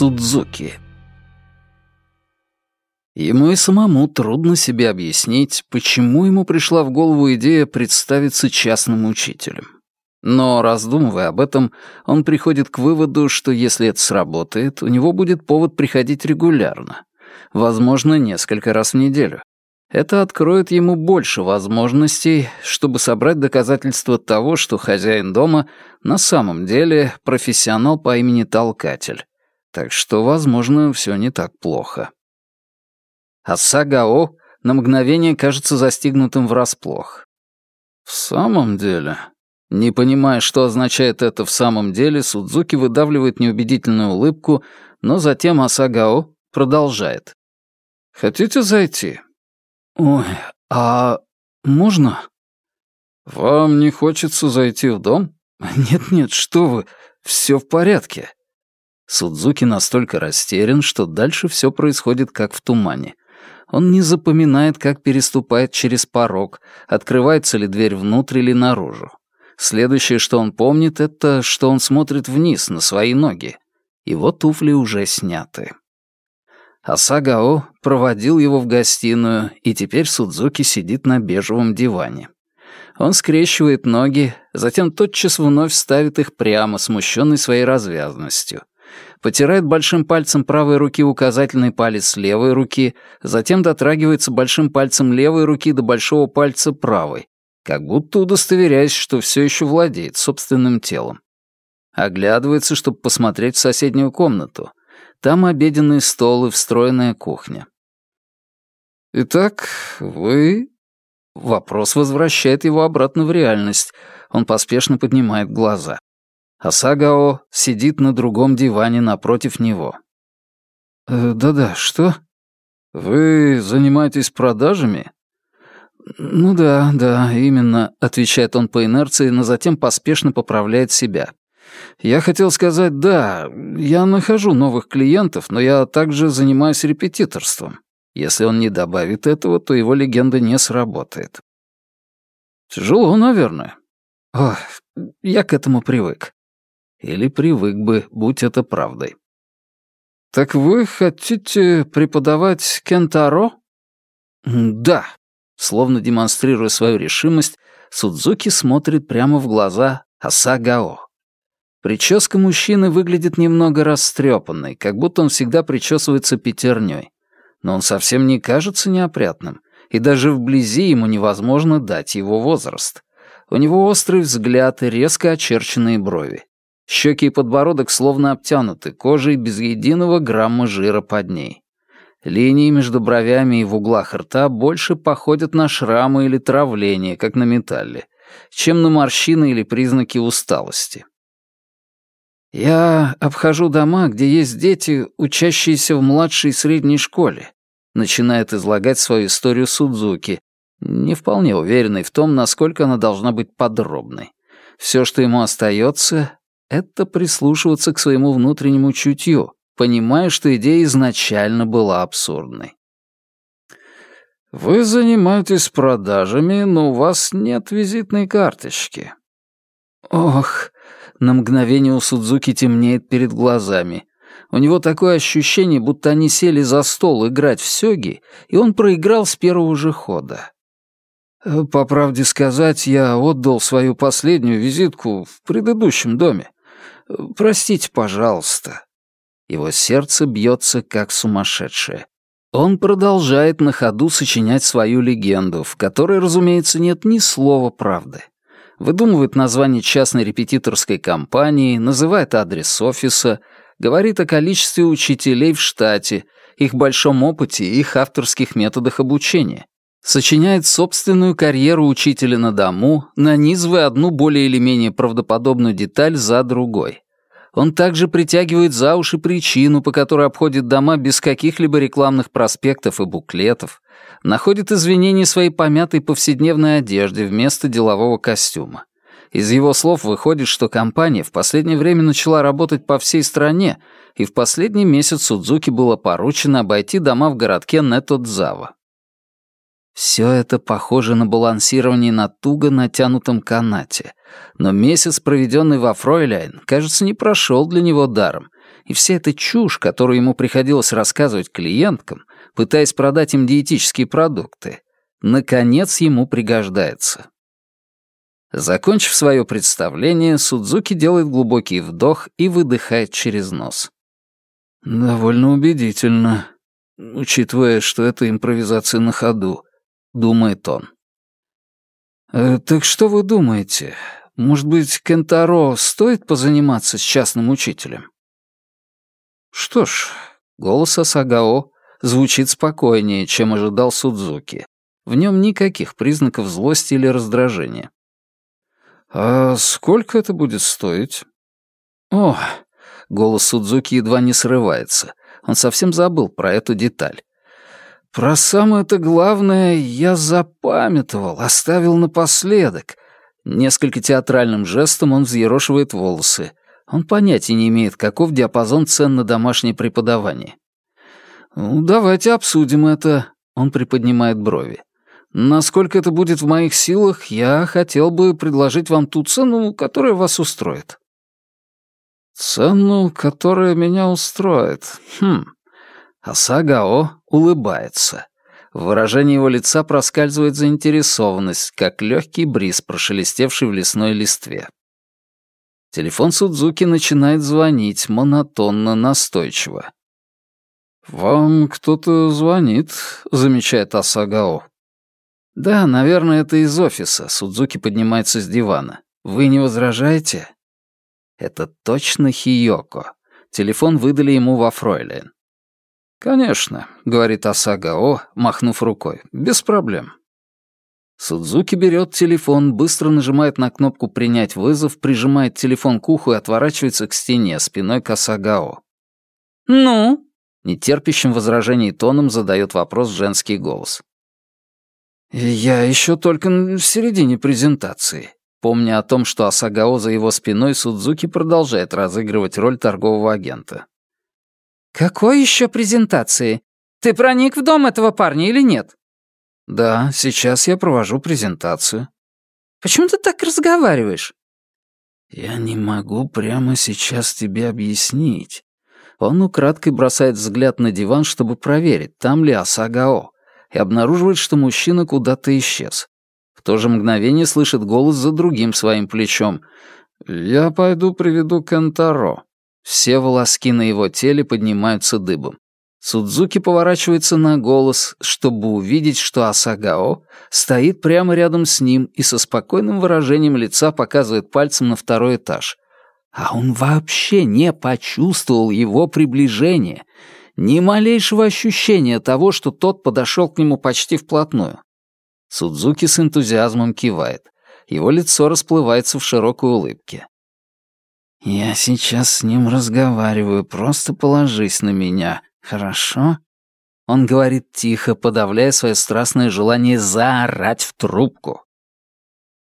Судзуки. Ему и самому трудно себе объяснить, почему ему пришла в голову идея представиться частным учителем. Но, раздумывая об этом, он приходит к выводу, что если это сработает, у него будет повод приходить регулярно. Возможно, несколько раз в неделю. Это откроет ему больше возможностей, чтобы собрать доказательства того, что хозяин дома на самом деле профессионал по имени Толкатель. Так что, возможно, все не так плохо. А Сагао на мгновение кажется застигнутым врасплох. В самом деле, не понимая, что означает это в самом деле, Судзуки выдавливает неубедительную улыбку, но затем Асагао продолжает. «Хотите зайти?» «Ой, а можно?» «Вам не хочется зайти в дом?» «Нет-нет, что вы, все в порядке». Судзуки настолько растерян, что дальше все происходит как в тумане. Он не запоминает, как переступает через порог, открывается ли дверь внутрь или наружу. Следующее, что он помнит, это что он смотрит вниз на свои ноги. Его туфли уже сняты. Асагао проводил его в гостиную, и теперь Судзуки сидит на бежевом диване. Он скрещивает ноги, затем тотчас вновь ставит их прямо, смущенный своей развязностью. Потирает большим пальцем правой руки указательный палец левой руки, затем дотрагивается большим пальцем левой руки до большого пальца правой, как будто удостоверяясь, что все еще владеет собственным телом. Оглядывается, чтобы посмотреть в соседнюю комнату. Там обеденный стол и встроенная кухня. «Итак, вы...» Вопрос возвращает его обратно в реальность. Он поспешно поднимает глаза. Асагао сидит на другом диване напротив него. «Э, «Да-да, что?» «Вы занимаетесь продажами?» «Ну да, да, именно», — отвечает он по инерции, но затем поспешно поправляет себя. Я хотел сказать, да, я нахожу новых клиентов, но я также занимаюсь репетиторством. Если он не добавит этого, то его легенда не сработает. Тяжело, наверное. Ох, я к этому привык. Или привык бы, будь это правдой. Так вы хотите преподавать кентаро? Да. Словно демонстрируя свою решимость, Судзуки смотрит прямо в глаза Асагао. Прическа мужчины выглядит немного растрепанной, как будто он всегда причесывается пятерней. Но он совсем не кажется неопрятным, и даже вблизи ему невозможно дать его возраст. У него острый взгляд и резко очерченные брови. Щеки и подбородок словно обтянуты кожей без единого грамма жира под ней. Линии между бровями и в углах рта больше походят на шрамы или травление, как на металле, чем на морщины или признаки усталости. «Я обхожу дома, где есть дети, учащиеся в младшей и средней школе», начинает излагать свою историю Судзуки, не вполне уверенный в том, насколько она должна быть подробной. Все, что ему остается, это прислушиваться к своему внутреннему чутью, понимая, что идея изначально была абсурдной. «Вы занимаетесь продажами, но у вас нет визитной карточки». «Ох, на мгновение у Судзуки темнеет перед глазами. У него такое ощущение, будто они сели за стол играть в сёги, и он проиграл с первого же хода. Э, по правде сказать, я отдал свою последнюю визитку в предыдущем доме. Простите, пожалуйста. Его сердце бьется как сумасшедшее. Он продолжает на ходу сочинять свою легенду, в которой, разумеется, нет ни слова правды выдумывает название частной репетиторской компании, называет адрес офиса, говорит о количестве учителей в штате, их большом опыте и их авторских методах обучения. Сочиняет собственную карьеру учителя на дому, нанизывая одну более или менее правдоподобную деталь за другой. Он также притягивает за уши причину, по которой обходит дома без каких-либо рекламных проспектов и буклетов, находит извинения своей помятой повседневной одежде вместо делового костюма. Из его слов выходит, что компания в последнее время начала работать по всей стране, и в последний месяц Судзуки было поручено обойти дома в городке Нетодзава. Все это похоже на балансирование на туго натянутом канате, но месяц, проведенный во Фройляйн, кажется, не прошел для него даром, и вся эта чушь, которую ему приходилось рассказывать клиенткам, пытаясь продать им диетические продукты, наконец ему пригождается. Закончив свое представление, Судзуки делает глубокий вдох и выдыхает через нос. «Довольно убедительно, учитывая, что это импровизация на ходу», — думает он. «Э, «Так что вы думаете? Может быть, Кентаро стоит позаниматься с частным учителем?» Что ж, голос Асагао звучит спокойнее, чем ожидал Судзуки. В нем никаких признаков злости или раздражения. «А сколько это будет стоить?» «О!» — голос Судзуки едва не срывается. Он совсем забыл про эту деталь. «Про самое-то главное я запамятовал, оставил напоследок». Несколько театральным жестом он взъерошивает волосы. Он понятия не имеет, каков диапазон цен на домашнее преподавание. «Ну, давайте обсудим это», — он приподнимает брови. Насколько это будет в моих силах, я хотел бы предложить вам ту цену, которая вас устроит». «Цену, которая меня устроит? Хм». Асагао улыбается. В выражении его лица проскальзывает заинтересованность, как легкий бриз, прошелестевший в лесной листве. Телефон Судзуки начинает звонить монотонно, настойчиво. «Вам кто-то звонит», — замечает Асагао. «Да, наверное, это из офиса». Судзуки поднимается с дивана. «Вы не возражаете?» Это точно Хиёко. Телефон выдали ему во Фройлен. «Конечно», — говорит Асагао, махнув рукой. «Без проблем». Судзуки берет телефон, быстро нажимает на кнопку «Принять вызов», прижимает телефон к уху и отворачивается к стене, спиной к Асагао. «Ну?» — нетерпящим возражений тоном задает вопрос женский голос. «Я еще только в середине презентации». Помня о том, что Асагао за его спиной, Судзуки продолжает разыгрывать роль торгового агента. «Какой еще презентации? Ты проник в дом этого парня или нет?» «Да, сейчас я провожу презентацию». «Почему ты так разговариваешь?» «Я не могу прямо сейчас тебе объяснить». Он украдкой бросает взгляд на диван, чтобы проверить, там ли Асагао и обнаруживает, что мужчина куда-то исчез. В то же мгновение слышит голос за другим своим плечом. «Я пойду приведу Кентаро». Все волоски на его теле поднимаются дыбом. Судзуки поворачивается на голос, чтобы увидеть, что Асагао стоит прямо рядом с ним и со спокойным выражением лица показывает пальцем на второй этаж. А он вообще не почувствовал его приближение — ни малейшего ощущения того, что тот подошел к нему почти вплотную. Судзуки с энтузиазмом кивает. Его лицо расплывается в широкой улыбке. «Я сейчас с ним разговариваю, просто положись на меня, хорошо?» Он говорит тихо, подавляя свое страстное желание заорать в трубку.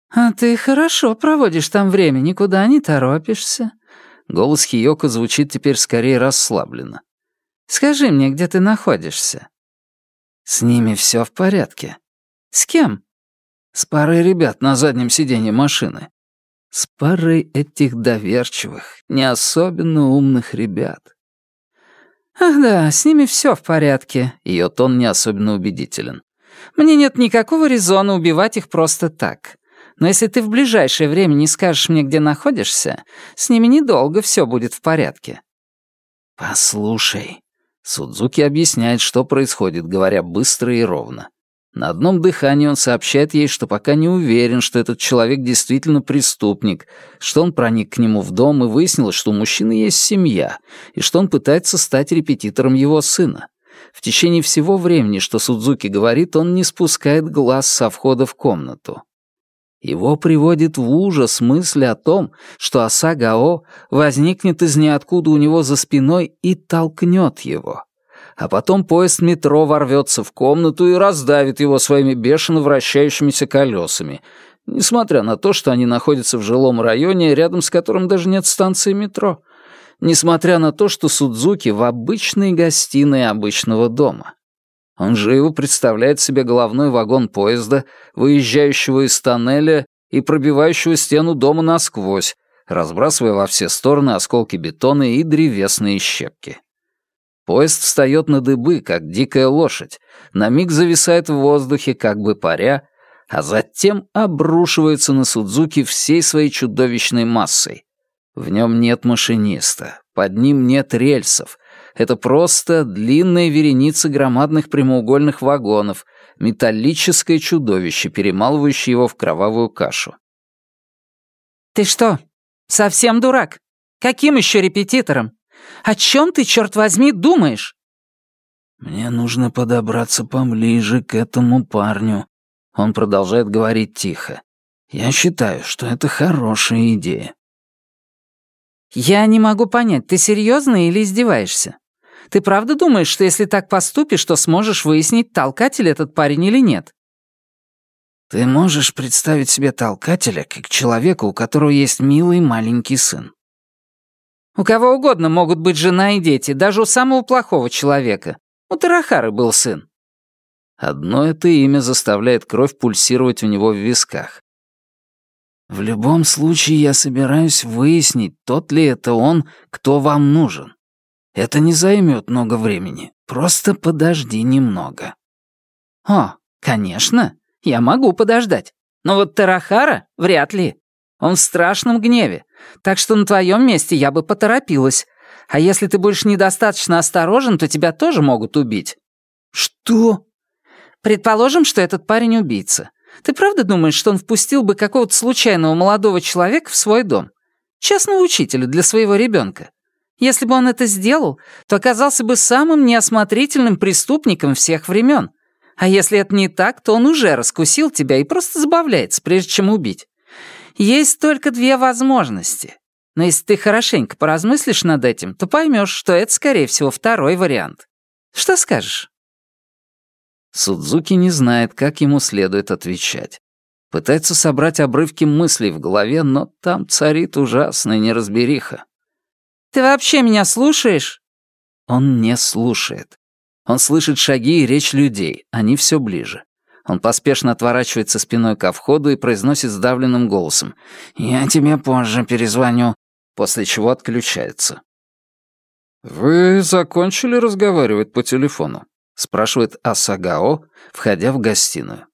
«А ты хорошо проводишь там время, никуда не торопишься». Голос Хиёко звучит теперь скорее расслабленно. Скажи мне, где ты находишься?» «С ними все в порядке». «С кем?» «С парой ребят на заднем сиденье машины». «С парой этих доверчивых, не особенно умных ребят». «Ах да, с ними все в порядке», — ее тон не особенно убедителен. «Мне нет никакого резона убивать их просто так. Но если ты в ближайшее время не скажешь мне, где находишься, с ними недолго все будет в порядке». «Послушай», Судзуки объясняет, что происходит, говоря быстро и ровно. На одном дыхании он сообщает ей, что пока не уверен, что этот человек действительно преступник, что он проник к нему в дом и выяснилось, что у мужчины есть семья, и что он пытается стать репетитором его сына. В течение всего времени, что Судзуки говорит, он не спускает глаз со входа в комнату. Его приводит в ужас мысль о том, что Асагао возникнет из ниоткуда у него за спиной и толкнет его. А потом поезд метро ворвется в комнату и раздавит его своими бешено вращающимися колесами, несмотря на то, что они находятся в жилом районе, рядом с которым даже нет станции метро, несмотря на то, что Судзуки в обычной гостиной обычного дома. Он живо представляет себе головной вагон поезда, выезжающего из тоннеля и пробивающего стену дома насквозь, разбрасывая во все стороны осколки бетона и древесные щепки. Поезд встает на дыбы, как дикая лошадь, на миг зависает в воздухе, как бы паря, а затем обрушивается на Судзуки всей своей чудовищной массой. В нем нет машиниста, под ним нет рельсов. Это просто длинная вереница громадных прямоугольных вагонов, металлическое чудовище, перемалывающее его в кровавую кашу. «Ты что, совсем дурак? Каким еще репетитором? О чем ты, черт возьми, думаешь?» «Мне нужно подобраться поближе к этому парню», — он продолжает говорить тихо. «Я считаю, что это хорошая идея». «Я не могу понять, ты серьезно или издеваешься? Ты правда думаешь, что если так поступишь, то сможешь выяснить, толкатель этот парень или нет?» «Ты можешь представить себе толкателя как человека, у которого есть милый маленький сын?» «У кого угодно могут быть жена и дети, даже у самого плохого человека. У Тарахары был сын». Одно это имя заставляет кровь пульсировать у него в висках. В любом случае я собираюсь выяснить, тот ли это он, кто вам нужен. Это не займет много времени. Просто подожди немного». «О, конечно, я могу подождать. Но вот Тарахара вряд ли. Он в страшном гневе. Так что на твоем месте я бы поторопилась. А если ты будешь недостаточно осторожен, то тебя тоже могут убить». «Что?» «Предположим, что этот парень убийца. Ты правда думаешь, что он впустил бы какого-то случайного молодого человека в свой дом? Частного учителя для своего ребенка? Если бы он это сделал, то оказался бы самым неосмотрительным преступником всех времен. А если это не так, то он уже раскусил тебя и просто забавляется, прежде чем убить. Есть только две возможности. Но если ты хорошенько поразмыслишь над этим, то поймешь, что это, скорее всего, второй вариант. Что скажешь?» Судзуки не знает, как ему следует отвечать. Пытается собрать обрывки мыслей в голове, но там царит ужасная неразбериха. Ты вообще меня слушаешь?» Он не слушает. Он слышит шаги и речь людей, они все ближе. Он поспешно отворачивается спиной ко входу и произносит сдавленным голосом «Я тебе позже перезвоню», после чего отключается. «Вы закончили разговаривать по телефону?» — спрашивает Асагао, входя в гостиную.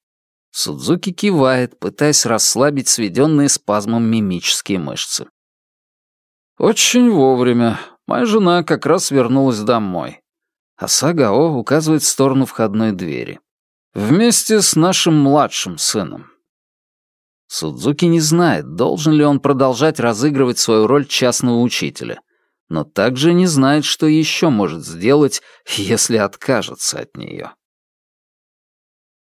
Судзуки кивает, пытаясь расслабить сведенные спазмом мимические мышцы. «Очень вовремя. Моя жена как раз вернулась домой». А Сагао указывает в сторону входной двери. «Вместе с нашим младшим сыном». Судзуки не знает, должен ли он продолжать разыгрывать свою роль частного учителя, но также не знает, что еще может сделать, если откажется от нее.